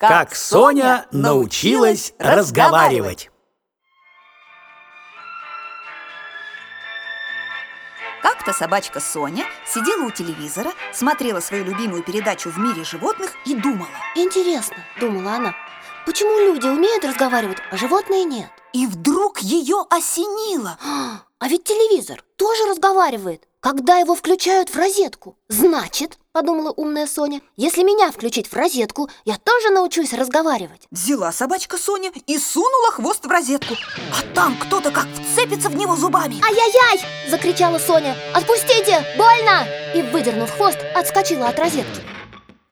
Как Соня научилась разговаривать. Как-то собачка Соня сидела у телевизора, смотрела свою любимую передачу «В мире животных» и думала. Интересно, думала она, почему люди умеют разговаривать, а животные нет? И вдруг ее осенило. А ведь телевизор тоже разговаривает, когда его включают в розетку. Значит, подумала умная Соня, если меня включить в розетку, я тоже научусь разговаривать. Взяла собачка Соня и сунула хвост в розетку. А там кто-то как вцепится в него зубами. Ай-яй-яй! закричала Соня. Отпустите! Больно! И, выдернув хвост, отскочила от розетки.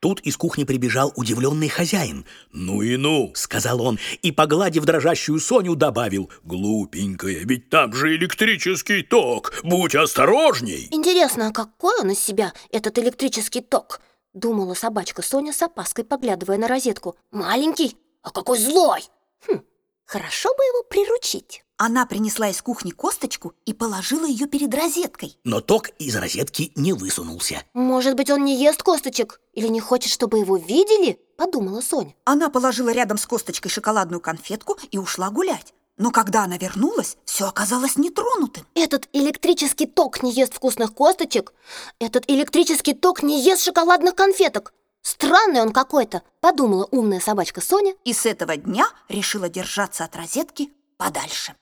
Тут из кухни прибежал удивленный хозяин. «Ну и ну!» — сказал он, и, погладив дрожащую Соню, добавил. «Глупенькая, ведь там же электрический ток! Будь осторожней!» Интересно, а какой он из себя, этот электрический ток? Думала собачка Соня с опаской, поглядывая на розетку. Маленький, а какой злой! Хм, хорошо бы его приручить. Она принесла из кухни косточку и положила ее перед розеткой. Но ток из розетки не высунулся. Может быть, он не ест косточек? Или не хочет, чтобы его видели? Подумала Соня. Она положила рядом с косточкой шоколадную конфетку и ушла гулять. Но когда она вернулась, все оказалось нетронутым. Этот электрический ток не ест вкусных косточек. Этот электрический ток не ест шоколадных конфеток. Странный он какой-то, подумала умная собачка Соня. И с этого дня решила держаться от розетки подальше.